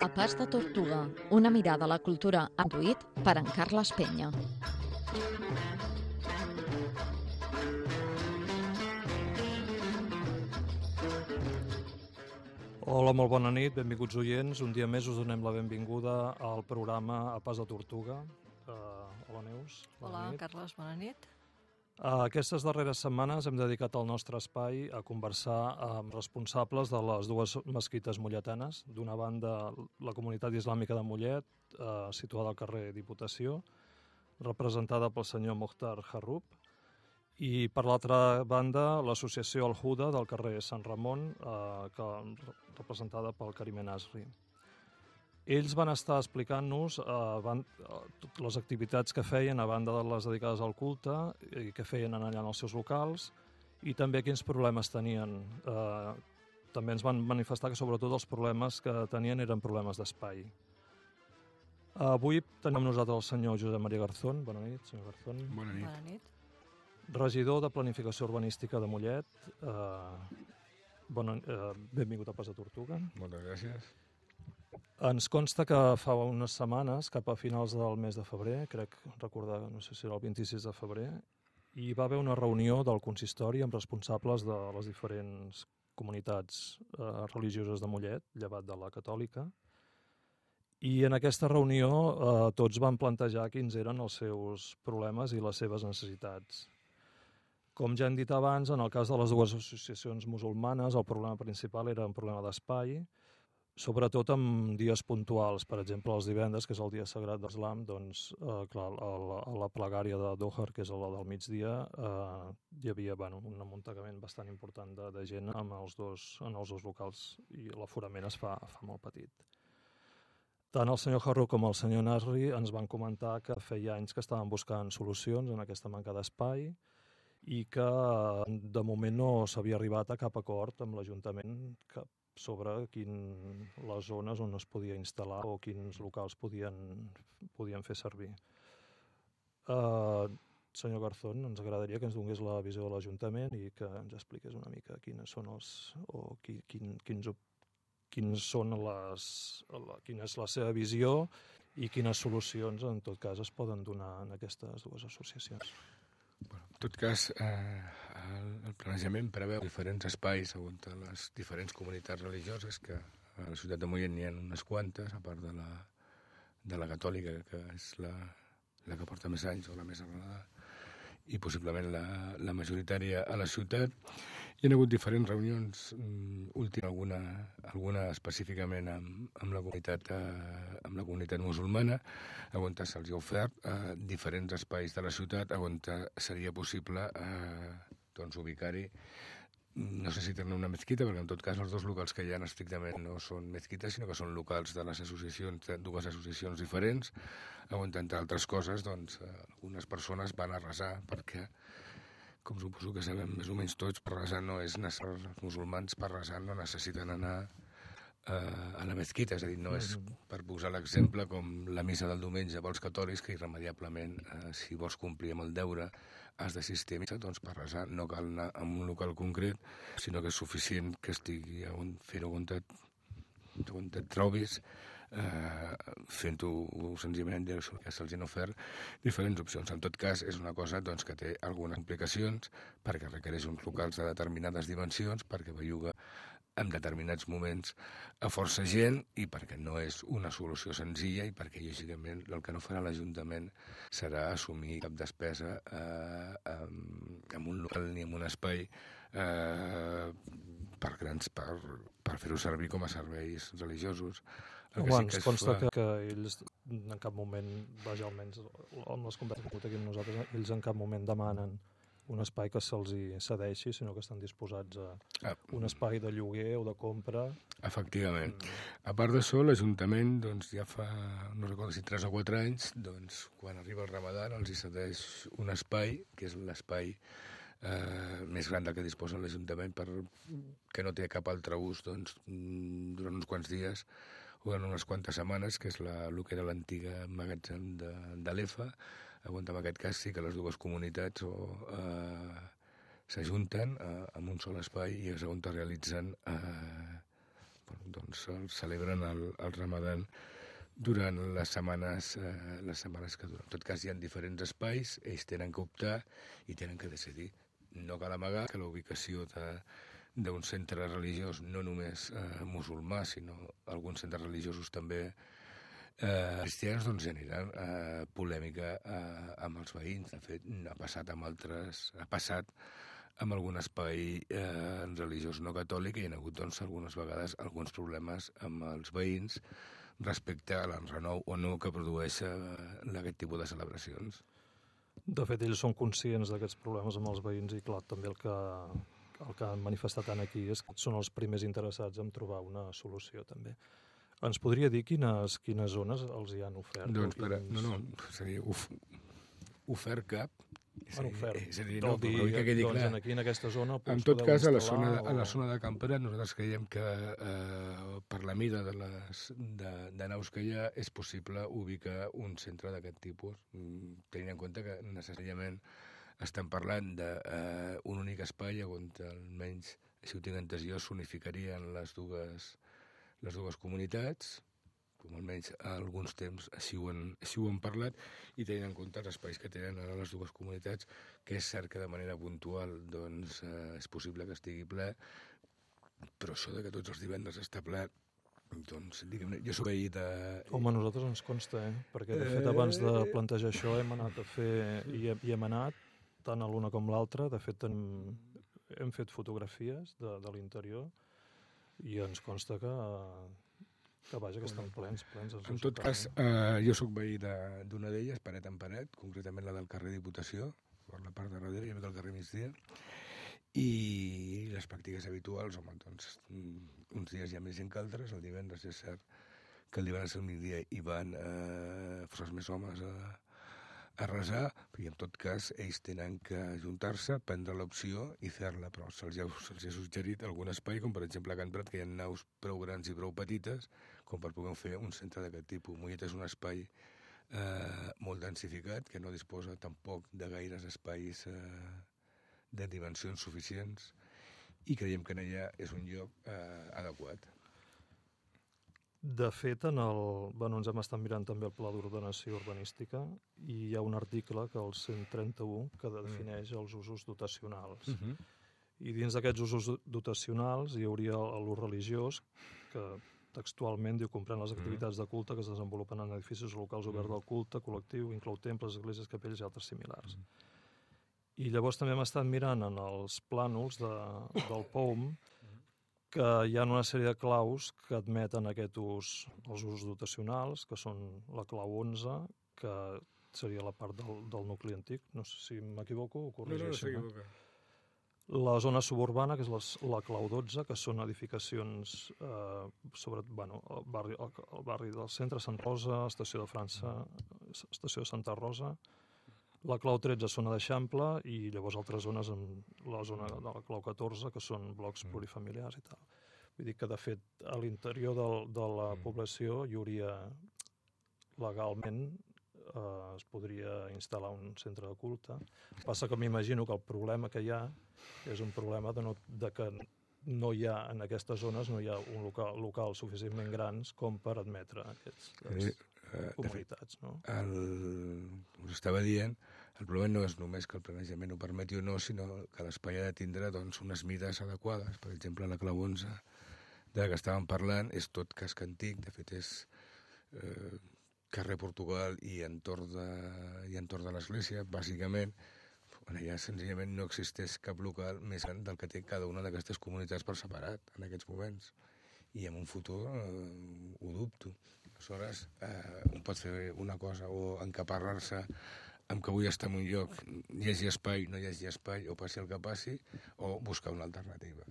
A Pas de Tortuga, una mirada a la cultura enduït per en Carles Penya. Hola, molt bona nit, benvinguts oients. Un dia més us donem la benvinguda al programa A Pas de Tortuga. Uh, hola, Neus. Bona Hola, nit. Carles, bona nit. Aquestes darreres setmanes hem dedicat el nostre espai a conversar amb responsables de les dues mesquites molletanes. D'una banda, la comunitat islàmica de Mollet, uh, situada al carrer Diputació, representada pel senyor Mokhtar Harroub, i per l'altra banda, l'associació Al Huda del carrer Sant Ramon, eh, que, representada pel Karim Nasri. Ells van estar explicant-nos eh, van, eh, les activitats que feien a banda de les dedicades al culte i que feien allà en els seus locals i també quins problemes tenien. Eh, també ens van manifestar que sobretot els problemes que tenien eren problemes d'espai. Avui tenim amb nosaltres el senyor Josep Maria Garzón. Bona nit, senyor Garzón. Bona nit. Bona nit. Regidor de Planificació Urbanística de Mollet. Eh, bona, eh, benvingut a Pas de Tortuga. Moltes gràcies. Ens consta que fa unes setmanes, cap a finals del mes de febrer, crec recordar, no sé si era el 26 de febrer, hi va haver una reunió del consistori amb responsables de les diferents comunitats eh, religioses de Mollet, llevat de la catòlica, i en aquesta reunió eh, tots van plantejar quins eren els seus problemes i les seves necessitats. Com ja hem dit abans, en el cas de les dues associacions musulmanes, el problema principal era un problema d'espai, sobretot en dies puntuals, per exemple els divendres, que és el dia sagrat d'Islam, doncs, eh, clar, a la, a la plegària de Dohar, que és la del migdia, eh, hi havia bueno, un amuntegament bastant important de, de gent amb els dos, en els dos locals i l'aforament es fa, fa molt petit. Tant el senyor Harro com el senyor Nasri ens van comentar que feia anys que estaven buscant solucions en aquesta manca d'espai i que de moment no s'havia arribat a cap acord amb l'Ajuntament sobre quin, les zones on es podia instal·lar o quins locals podien, podien fer servir. Uh, senyor Garzón, ens agradaria que ens donés la visió de l'Ajuntament i que ens expliqués una mica quines són els, o qui, quin, quins, quins són les, la, quina és la seva visió i quines solucions, en tot cas, es poden donar en aquestes dues associacions. Bueno, en tot cas, eh, el, planejament preveu diferents espais on les diferents comunitats religioses, que a la ciutat de Mollet n'hi ha unes quantes, a part de la, de la catòlica, que és la, la que porta més anys o la més arrelada, i possiblement la, la majoritària a la ciutat. Hi ha hagut diferents reunions, mm, última alguna, alguna específicament amb, amb, la comunitat, eh, amb la comunitat musulmana, on se'ls ha ofert eh, diferents espais de la ciutat on seria possible eh, doncs, ubicar-hi no sé si tenir una mesquita, perquè en tot cas els dos locals que hi ha estrictament no són mesquites, sinó que són locals de les associacions, de dues associacions diferents, on, entre altres coses, doncs, eh, algunes persones van a resar, perquè, com suposo que sabem més o menys tots, per resar no és necessari, els musulmans per resar no necessiten anar eh, a la mesquita, és a dir, no és, per posar l'exemple, com la missa del diumenge pels catòlics, que irremediablement, eh, si vols complir amb el deure, has a missa, doncs per resar no cal anar a un local concret, sinó que és suficient que estigui on fer-ho on, et, on et trobis, eh, fent-ho senzillament que se'ls han ofert diferents opcions. En tot cas, és una cosa doncs, que té algunes implicacions perquè requereix uns locals de determinades dimensions, perquè belluga en determinats moments a força gent i perquè no és una solució senzilla i perquè, lògicament, el que no farà l'Ajuntament serà assumir cap despesa eh, en un local ni en un espai eh, per, grans, per, per fer-ho servir com a serveis religiosos. El que Home, sí que ens consta fa... que, que ells en cap moment, vaja, almenys amb les converses que aquí amb nosaltres, ells en cap moment demanen un espai que se'ls cedeixi, sinó que estan disposats a ah. un espai de lloguer o de compra. Efectivament. Mm. A part d'això, l'Ajuntament doncs, ja fa, no recordo si 3 o 4 anys, doncs, quan arriba el Ramadan els hi cedeix un espai, que és l'espai eh, més gran del que disposa l'Ajuntament, per, que no té cap altre ús doncs, durant uns quants dies o en unes quantes setmanes, que és la, el que era l'antiga magatzem de, de l'EFA, on en aquest cas sí que les dues comunitats o, eh, s'ajunten eh, en un sol espai i és on realitzen eh, doncs, el celebren el, el ramadan durant les setmanes, eh, les setmanes que duren. En tot cas, hi ha diferents espais, ells tenen que optar i tenen que decidir. No cal amagar que la ubicació d'un centre religiós, no només eh, musulmà, sinó alguns centres religiosos també eh, cristians, doncs anirà eh, polèmica eh, amb els veïns. De fet, ha passat amb altres... ha passat amb algun espai eh, religiós no catòlic i hi ha hagut doncs, algunes vegades alguns problemes amb els veïns respecte a l'enrenou o no que produeix eh, aquest tipus de celebracions. De fet, ells són conscients d'aquests problemes amb els veïns i, clar, també el que, el que han manifestat aquí és que són els primers interessats en trobar una solució, també. Ens podria dir quines, quines zones els hi han ofert? Doncs, per, no, no, seria of, ofert cap, Sí, bueno, ofert. És a dir, no, dir, que quedi doncs, clar. aquí en aquesta zona en tot cas, a la zona, o... a la zona de Campera nosaltres creiem que eh, per la mida de, les, de, de naus que hi ha és possible ubicar un centre d'aquest tipus, mm, tenint en compte que necessàriament estem parlant d'un eh, un únic espai on almenys, si ho tinc entès jo, s'unificarien les dues, les dues comunitats, com almenys a alguns temps així ho, han, així ho han parlat, i tenint en compte els espais que tenen ara les dues comunitats, que és cert que de manera puntual doncs, eh, és possible que estigui ple, però això de que tots els divendres està ple, doncs, diguem jo soc veí de... Home, a nosaltres ens consta, eh? Perquè, de fet, abans de eh. plantejar això hem anat a fer... I, i hem anat, tant a l'una com l'altra, de fet, hem, hem fet fotografies de, de l'interior i ens consta que que vaja, que estan plens, plens. En tot cas, eh, jo sóc veí d'una d'elles, paret en paret, concretament la del carrer Diputació, per la part de darrere, i el carrer migdia, i les pràctiques habituals, home, doncs, mm, uns dies hi ha més gent que altres, el divendres és cert que el divendres al migdia hi van eh, forces més homes a, a resar, i en tot cas ells tenen que ajuntar-se, prendre l'opció i fer-la, però se'ls ha, se ha suggerit algun espai, com per exemple a Can Prat, que hi ha naus prou grans i prou petites, com per poder fer un centre d'aquest tipus. Mollet és un espai eh, molt densificat, que no disposa tampoc de gaires espais eh, de dimensions suficients, i creiem que allà és un lloc eh, adequat. De fet, en el, bueno, ens hem estat mirant també el Pla d'Ordenació Urbanística i hi ha un article, que el 131, que mm. defineix els usos dotacionals. Uh mm-hmm. -huh. I dins d'aquests usos dotacionals hi hauria l'ús religiós, que textualment diu comprèn les mm-hmm. activitats de culte que es desenvolupen en edificis locals oberts mm. del culte col·lectiu, inclou temples, esglésies, capelles i altres similars. Mm. I llavors també hem estat mirant en els plànols de, del POUM que hi ha una sèrie de claus que admeten aquest ús, els usos dotacionals, que són la clau 11, que seria la part del, del nucli antic. No sé si m'equivoco o corregeixo. No, no, no La zona suburbana, que és les, la clau 12, que són edificacions eh, sobre bueno, el, barri, el, el barri del centre, Sant Rosa, Estació de França, Estació de Santa Rosa, la clau 13 zona d'Eixample i llavors altres zones en la zona de la clau 14 que són blocs mm. plurifamiliars i tal. Vull dir que de fet a l'interior de, de la mm. població hi hauria legalment eh, es podria instal·lar un centre de culte. Passa que m'imagino que el problema que hi ha és un problema de, no, de que no hi ha, en aquestes zones, no hi ha un local, local suficientment grans com per admetre aquests, eh, comunitats. Fet, no? El, us estava dient, el problema no és només que el planejament ho permeti o no, sinó que l'espai ha de tindre doncs, unes mides adequades. Per exemple, la clau 11 de la que estàvem parlant és tot casc antic, de fet és eh, carrer Portugal i entorn de, i entorn de l'església, bàsicament, on ja senzillament no existeix cap local més gran del que té cada una d'aquestes comunitats per separat en aquests moments. I en un futur eh, ho dubto. Aleshores, eh, un pot fer una cosa o encaparrar-se amb que vull estar en un lloc, hi hagi espai, no hi hagi espai, o passi el que passi, o buscar una alternativa.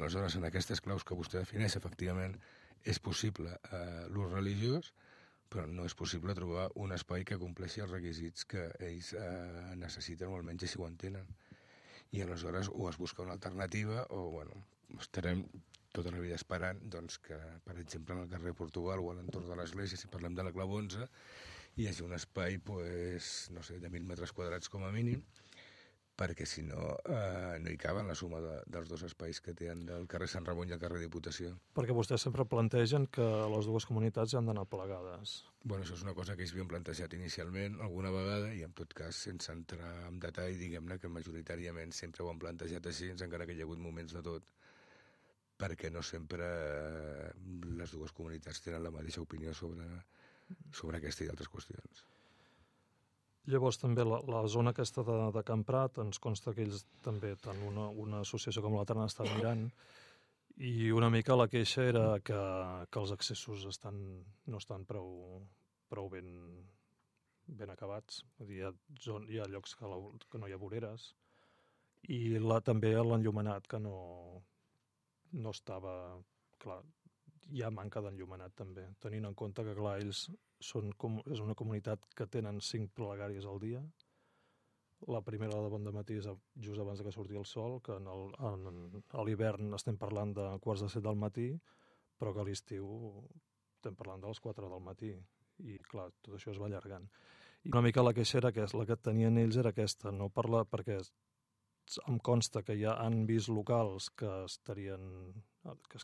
Aleshores, en aquestes claus que vostè defineix, efectivament, és possible eh, l'ús religiós, però no és possible trobar un espai que compleixi els requisits que ells eh, necessiten, o almenys així ho entenen. I aleshores o es busca una alternativa, o, bueno, estarem tota la vida esperant doncs, que, per exemple, en el carrer Portugal o a l'entorn de l'església, si parlem de la Clau 11, hi hagi un espai, pues, no sé, de 1.000 metres quadrats com a mínim, perquè si no, eh, no hi caben la suma de, dels dos espais que tenen del carrer Sant Ramon i el carrer Diputació. Perquè vostès sempre plantegen que les dues comunitats han d'anar plegades. Bueno, això és una cosa que ells havien plantejat inicialment alguna vegada i en tot cas, sense entrar en detall, diguem-ne que majoritàriament sempre ho han plantejat així, encara que hi ha hagut moments de tot, perquè no sempre eh, les dues comunitats tenen la mateixa opinió sobre, sobre aquesta i altres qüestions. Llavors també la, la zona aquesta de, de Can Prat ens consta que ells també, tant una, una associació com l'altra n'estan mirant i una mica la queixa era que, que els accessos estan, no estan prou, prou ben, ben acabats. Dir, hi, ha, zon, hi ha llocs que, la, que no hi ha voreres i la, també l'enllumenat que no, no estava... Clar, hi ha manca d'enllumenat també, tenint en compte que clar, ells són com, és una comunitat que tenen cinc plegàries al dia. La primera de bon matí és just abans que surti el sol, que en el, en, a l'hivern estem parlant de quarts de set del matí, però que a l'estiu estem parlant de les 4 del matí. I, clar, tot això es va allargant. I una mica la queixa era aquesta, la que tenien ells era aquesta, no parla perquè em consta que ja han vist locals que estarien... que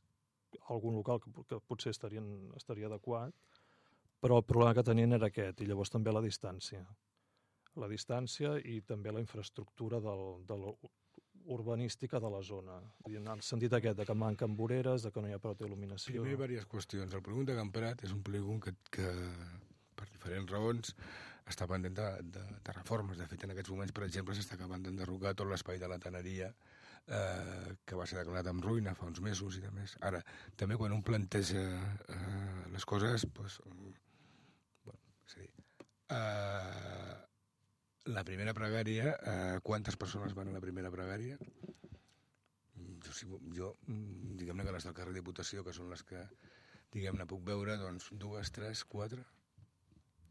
algun local que, que potser estarien, estaria adequat, però el problema que tenien era aquest, i llavors també la distància. La distància i també la infraestructura del, de urbanística de la zona. En el sentit aquest, de que manquen voreres, de que no hi ha prou il·luminació... Havia diverses qüestions. El polígon de Camprat és un polígon que, que per diferents raons, està pendent de, de, de reformes. De fet, en aquests moments, per exemple, s'està acabant d'enderrocar tot l'espai de la Taneria, eh, que va ser declarat en ruïna fa uns mesos i de més. Ara, també quan un planteja eh, les coses, doncs, Uh, la primera pregària, uh, quantes persones van a la primera pregària? Jo, si, jo diguem-ne que les del carrer Diputació, que són les que, diguem-ne, puc veure, doncs dues, tres, quatre...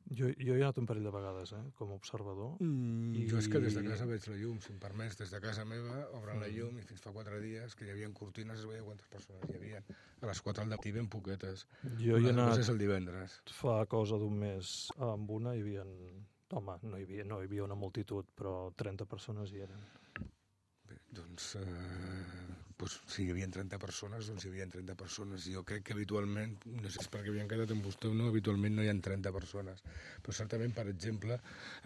Jo, jo he anat un parell de vegades, eh, com a observador. Mm, i... Jo és que des de casa veig la llum, si em permets, des de casa meva obren mm. la llum i fins fa quatre dies que hi havia cortines es veia quantes persones hi havia. A les quatre al matí ben poquetes. Jo hi he anat... El divendres. Fa cosa d'un mes amb una hi havia... Home, no hi havia, no hi havia una multitud, però 30 persones hi eren. Doncs eh, doncs, si hi havia 30 persones, doncs hi havia 30 persones. Jo crec que habitualment, no sé si perquè havien quedat amb vostè o no, habitualment no hi ha 30 persones. Però certament, per exemple,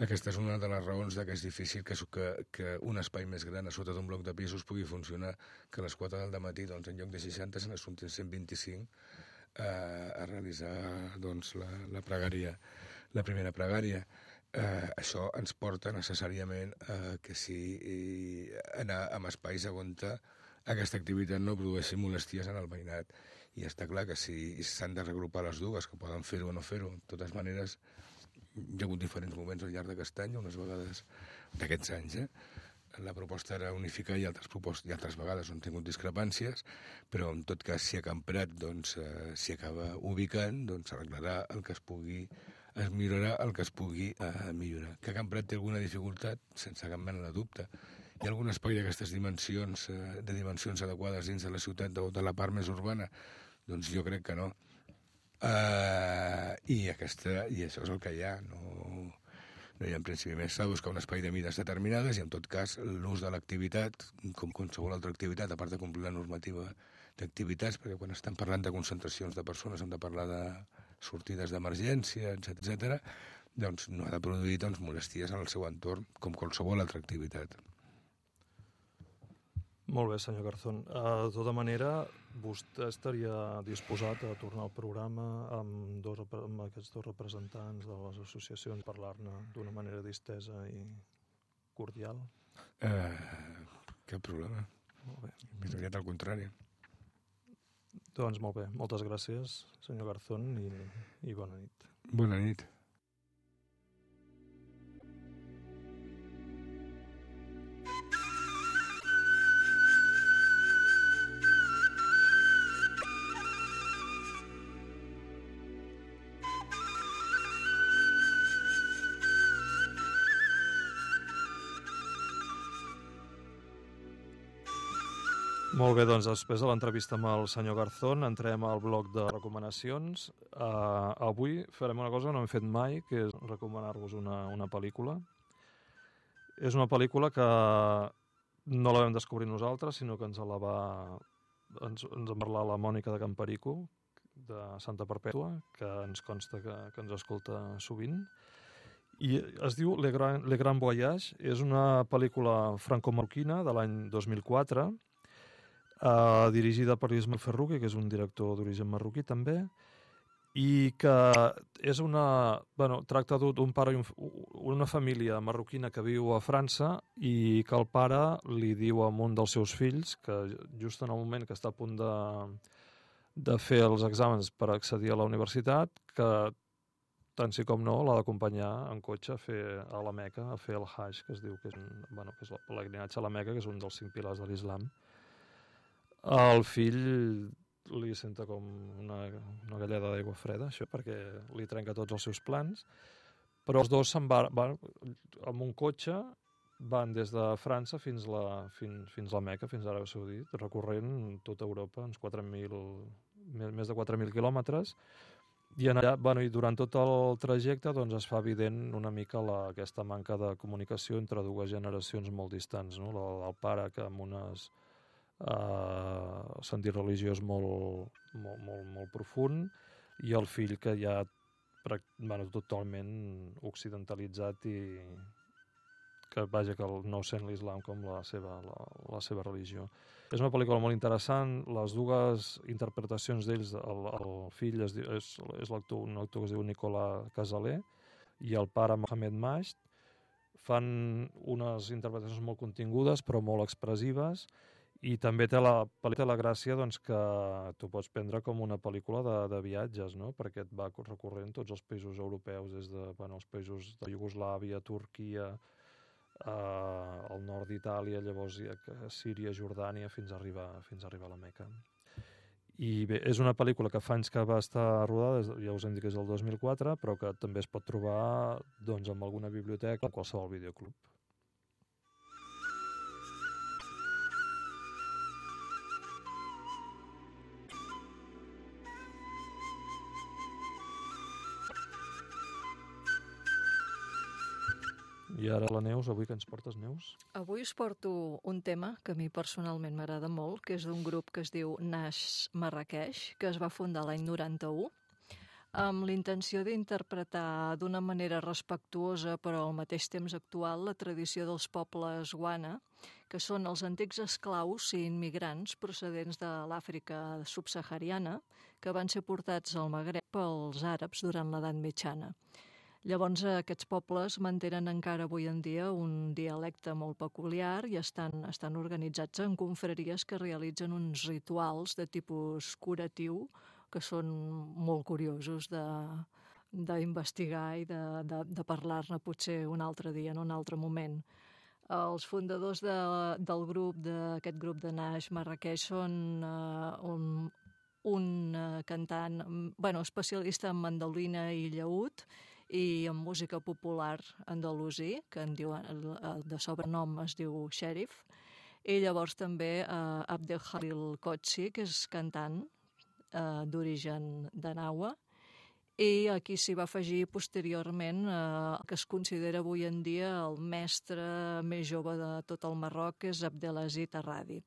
aquesta és una de les raons que és difícil que, que, que un espai més gran a sota d'un bloc de pisos pugui funcionar, que a les 4 del matí, doncs, en lloc de 60, se n'assumptin 125 eh, a realitzar doncs, la, la pregària, la primera pregària. Eh, això ens porta necessàriament a que si anar amb espais on aquesta activitat no produeixi molesties en el veïnat. I està clar que si s'han de regrupar les dues, que poden fer-ho o no fer-ho, de totes maneres, hi ha hagut diferents moments al llarg d'aquest any, unes vegades d'aquests anys, eh? la proposta era unificar i altres, propostes, i altres vegades on tingut discrepàncies, però en tot cas si a Camprat doncs, eh, s'hi acaba ubicant, doncs s'arreglarà el que es pugui, es millorarà el que es pugui eh, millorar. Que Camprat té alguna dificultat, sense cap mena de dubte, hi ha algun espai d'aquestes dimensions, eh, de dimensions adequades dins de la ciutat, de, de la part més urbana? Doncs jo crec que no. Uh, i, aquesta, I això és el que hi ha, no, no hi ha en principi més. S'ha buscar un espai de mides determinades i, en tot cas, l'ús de l'activitat, com qualsevol altra activitat, a part de complir la normativa d'activitats, perquè quan estem parlant de concentracions de persones hem de parlar de sortides d'emergència, etc etc. doncs no ha de produir doncs, molesties en el seu entorn, com qualsevol altra activitat. Molt bé, senyor Garzón. Uh, de tota manera, vostè estaria disposat a tornar al programa amb, dos, amb aquests dos representants de les associacions, parlar-ne d'una manera distesa i cordial? Uh, cap problema. Molt bé. Més aviat al contrari. Doncs molt bé. Moltes gràcies, senyor Garzón, i, i bona nit. Bona nit. Molt bé, doncs després de l'entrevista amb el senyor Garzón entrem al bloc de recomanacions. Uh, avui farem una cosa que no hem fet mai, que és recomanar-vos una, una pel·lícula. És una pel·lícula que no la vam descobrir nosaltres, sinó que ens la va... ens, ens en parlar la Mònica de Camperico, de Santa Perpètua, que ens consta que, que ens escolta sovint. I es diu Le Grand, Le Voyage, és una pel·lícula franco-marroquina de l'any 2004, eh, dirigida per Ismael Ferruqui, que és un director d'origen marroquí també, i que és una... Bueno, tracta d'un pare i un, una família marroquina que viu a França i que el pare li diu a un dels seus fills que just en el moment que està a punt de, de fer els exàmens per accedir a la universitat que tant sí com no l'ha d'acompanyar en cotxe a fer a la Meca, a fer el Hajj, que es diu que és, un, bueno, que és pelegrinatge a la Meca, que és un dels cinc pilars de l'islam. El fill li senta com una, una galleda d'aigua freda, això, perquè li trenca tots els seus plans, però els dos se'n van, van amb un cotxe van des de França fins, la, fins, fins a la Meca, fins a Aràbia Saudita, recorrent tota Europa, uns 4.000, més de 4.000 quilòmetres, i, allà, bueno, i durant tot el trajecte doncs, es fa evident una mica la, aquesta manca de comunicació entre dues generacions molt distants. No? El, el pare que amb unes eh, sentit religiós molt, molt, molt, molt profund. I el fill que ja bueno, totalment occidentalitzat i que vaja que no sent l'islam com la seva, la, la seva religió. És una pel·lícula molt interessant, les dues interpretacions d'ells, el, el fill es, és, és l'actor, un actor que es diu Nicolas Casalé i el pare Mohamed Masht, fan unes interpretacions molt contingudes però molt expressives i també té la, té la gràcia doncs, que tu pots prendre com una pel·lícula de, de viatges, no? perquè et va recorrent tots els països europeus, des de bueno, els països de Iugoslàvia, Turquia, eh, el nord d'Itàlia, llavors Síria, Jordània, fins a arribar, fins a arribar a la Meca. I bé, és una pel·lícula que fa anys que va estar rodada, ja us hem dit que és el 2004, però que també es pot trobar doncs, en alguna biblioteca o qualsevol videoclub. I ara la Neus, avui que ens portes, Neus? Avui us porto un tema que a mi personalment m'agrada molt, que és d'un grup que es diu Nash Marrakeix, que es va fundar l'any 91, amb l'intenció d'interpretar d'una manera respectuosa però al mateix temps actual la tradició dels pobles guana, que són els antics esclaus i immigrants procedents de l'Àfrica subsahariana que van ser portats al Magreb pels àrabs durant l'edat mitjana. Llavors aquests pobles mantenen encara avui en dia un dialecte molt peculiar i estan, estan organitzats en confraries que realitzen uns rituals de tipus curatiu que són molt curiosos de, d'investigar i de, de, de parlar-ne potser un altre dia, en un altre moment. Els fundadors de, del grup, d'aquest grup de Naix Marrakeix, són uh, un, un uh, cantant, bueno, especialista en mandolina i llaüt, i en música popular andalusí, que en diuen, de sobrenom es diu Sheriff, i llavors també eh, Abdelhalil Kotsi, que és cantant eh, d'origen de Naua, i aquí s'hi va afegir posteriorment eh, que es considera avui en dia el mestre més jove de tot el Marroc, que és Abdelaziz Arradi.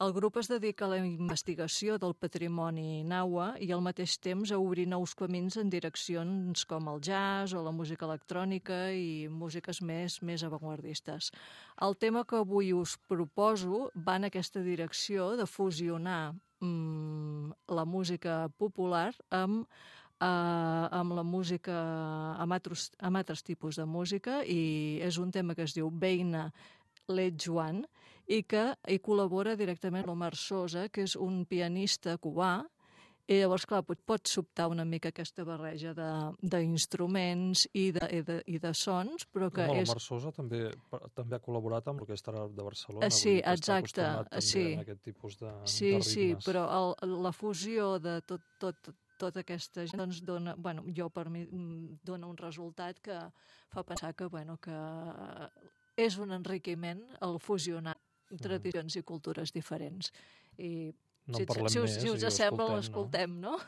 El grup es dedica a la investigació del patrimoni naua i al mateix temps a obrir nous camins en direccions com el jazz o la música electrònica i músiques més més avantguardistes. El tema que avui us proposo va en aquesta direcció de fusionar mmm, la música popular amb eh, amb la música, amb altres, amb altres tipus de música i és un tema que es diu Beina Let Joan i que hi col·labora directament l'Omar Sosa, que és un pianista cubà, i llavors, clar, pot, pot sobtar una mica aquesta barreja d'instruments i, de, i, de, i de sons, però que no, és... L'Omar Sosa també, també ha col·laborat amb l'Orquestra de Barcelona. Ah, sí, exacte. Sí, en aquest tipus de, sí, de sí, però el, la fusió de tot, tot, tota aquesta gent doncs dona, bueno, jo per mi mm, dona un resultat que fa pensar que, bueno, que és un enriquiment el fusionar tradicions i cultures diferents. I no si, si, us, si us sembla, l'escoltem, l'escoltem, no?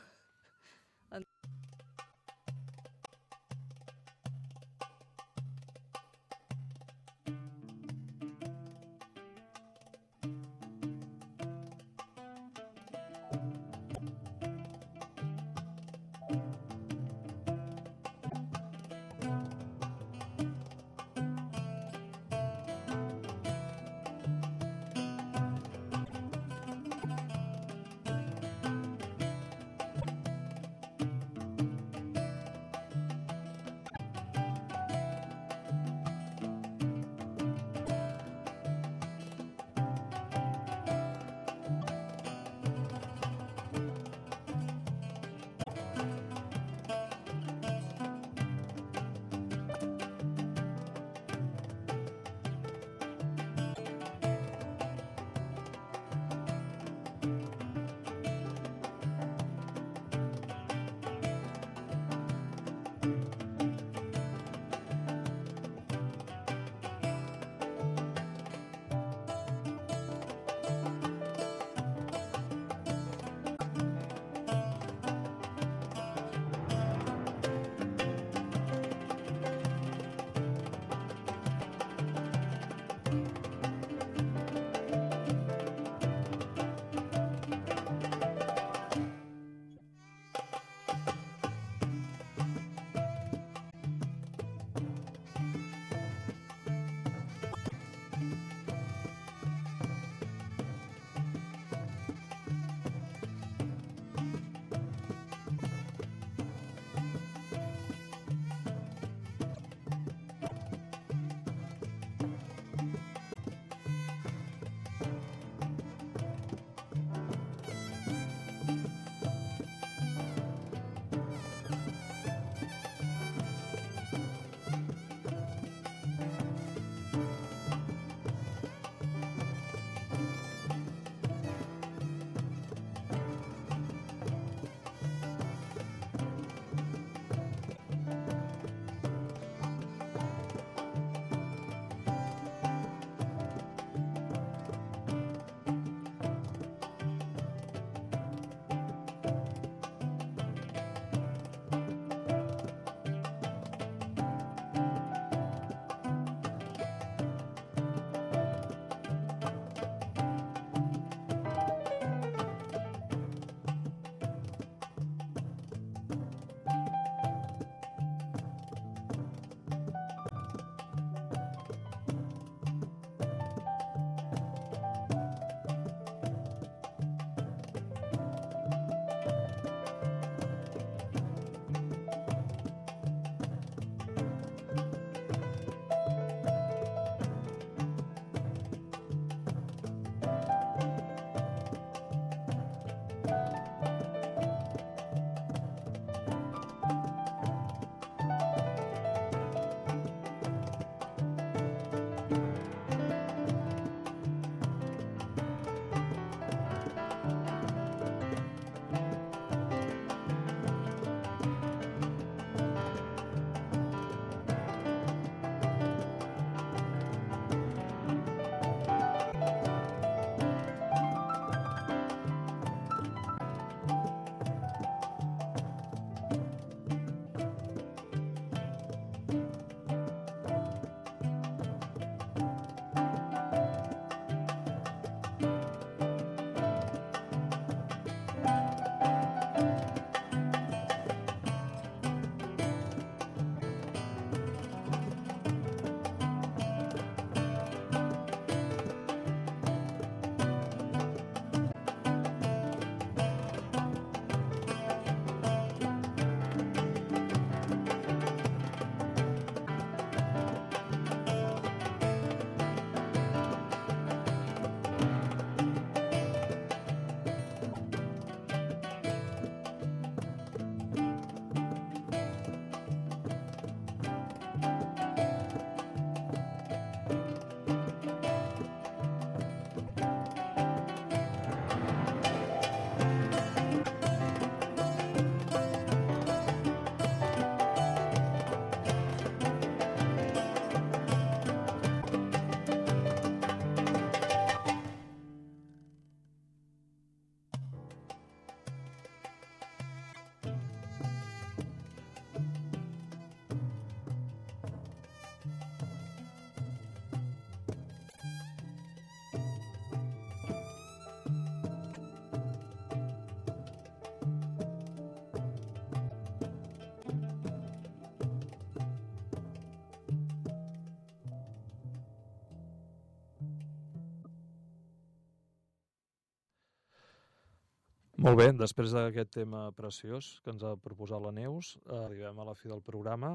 Molt bé, després d'aquest tema preciós que ens ha proposat la Neus, arribem a la fi del programa.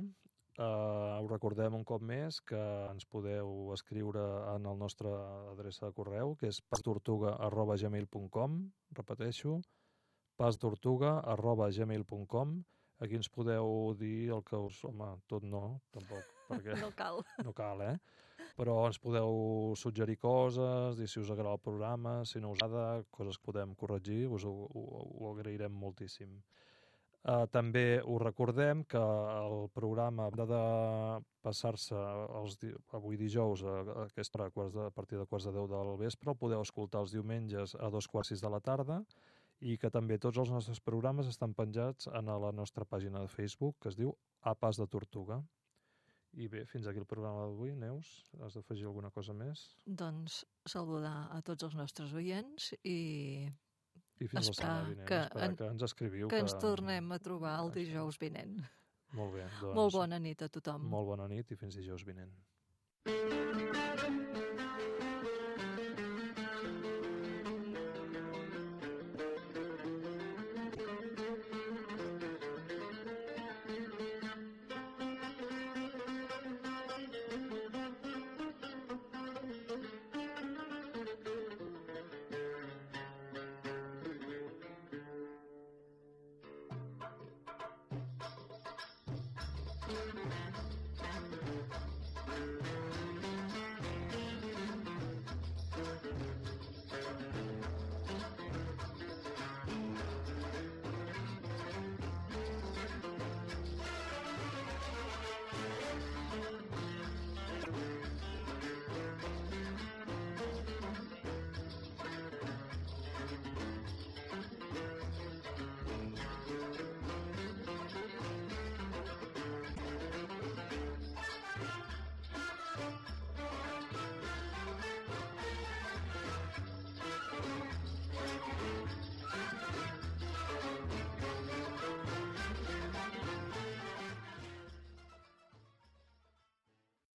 Eh, us recordem un cop més que ens podeu escriure en el nostre adreça de correu, que és pastortuga.gmail.com, repeteixo, pastortuga.gmail.com. Aquí ens podeu dir el que us... Home, tot no, tampoc, perquè No cal. no cal, eh? Però ens podeu suggerir coses, dir si us agrada el programa, si no us agrada, coses que podem corregir, us ho, ho, ho agrairem moltíssim. Uh, també us recordem que el programa ha de passar-se di avui dijous a, a aquesta hora, a, de, a partir de quarts de 10 del vespre, el podeu escoltar els diumenges a dos quarts sis de la tarda i que també tots els nostres programes estan penjats en la nostra pàgina de Facebook que es diu A Pas de Tortuga. I bé, fins aquí el programa d'avui. Neus, has d'afegir alguna cosa més? Doncs saludar a tots els nostres oients i I fins la Esperar setmana vinent. que en- que ens escriviu. que ens tornem a trobar el Això. dijous vinent. Molt bé, doncs... Molt bona nit a tothom. Molt bona nit i fins dijous vinent.